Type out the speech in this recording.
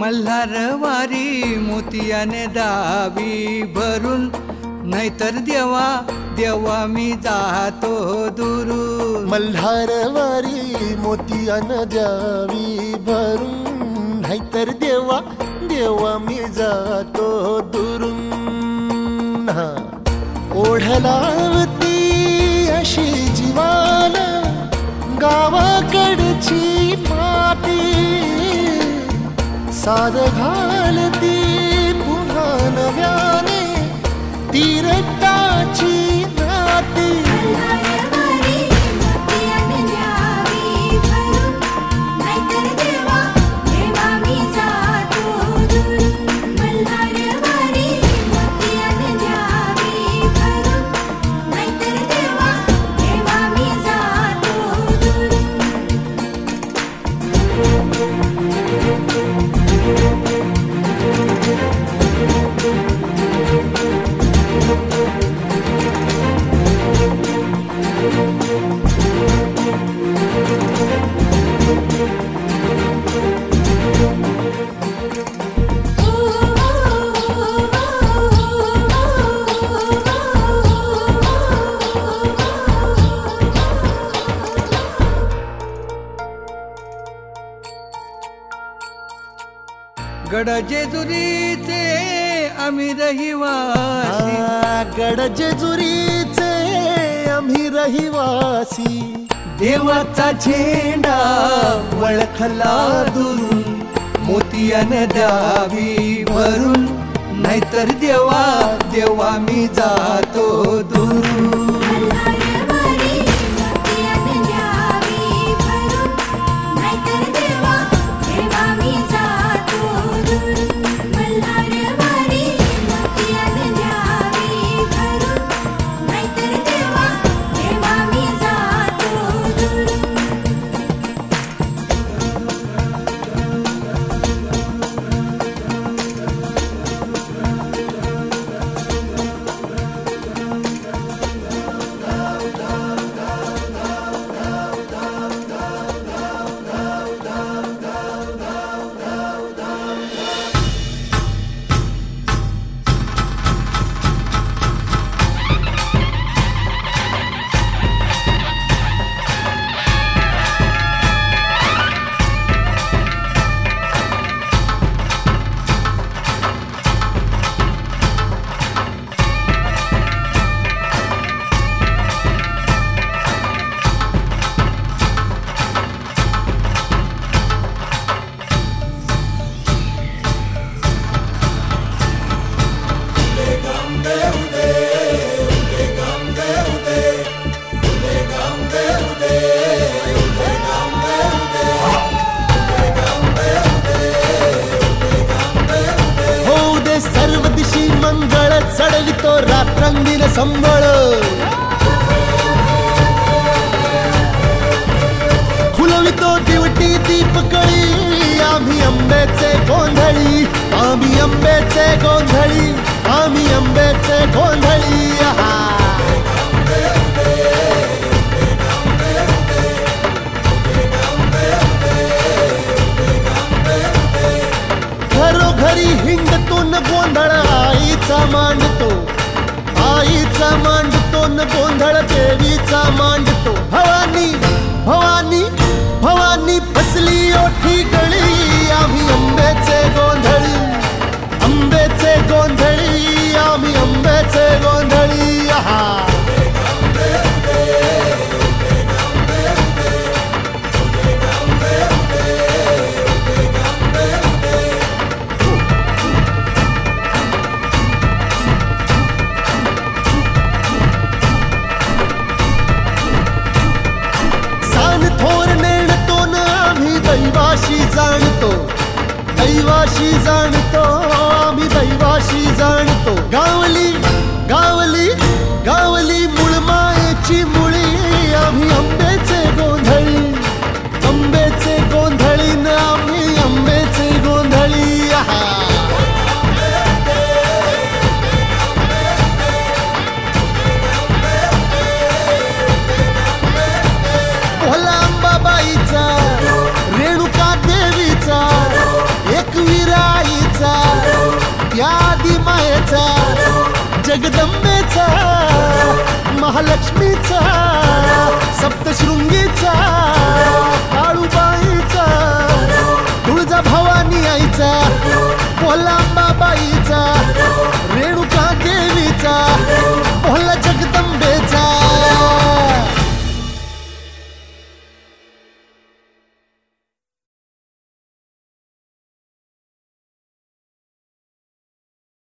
मल्हारवारी मोतियाने दावी भरून नाहीतर देवा देवा मी जातो दुरू मल्हारवारी मोतियान द्यावी भरून नाहीतर देवा देवा मी जातो दुरून. ओढलावती अशी साध घालती पुन्हा नव्याने. तीरटाची गड जेजुरीचे आम्ही रहिवासी. आ, गड जेजुरीचे आम्ही रहिवासी. देवाचा झेंडा वळखला दुरून मोतियाने द्यावी भरून नाहीतर देवा देवा मी जातो ಸಡಲಿತೋ ರಾತ್ರಂಗಿನ ಸಂಬಳ फुलवितो दिवटी दीपकळी आम्ही आंब्याचे गोंधळी आम्ही आंब्याचे गोंधळी। आम्ही आंबेचे गोंधळी घरोघरी हिंडतून गोंधळ आईचा मांडतो. आईचा मांडतो न गोंधळ देवीचा मांडतो. भवानी भवानी भवानी फसली ओठी दैवाशी जाणतो दैवाशी जाणतो आम्ही दैवाशी जाणतो. गावली गावली गावली मुळमायेची मुळी आम्ही जगदंबेचा महालक्ष्मीचा सप्तशृंगीचा काळू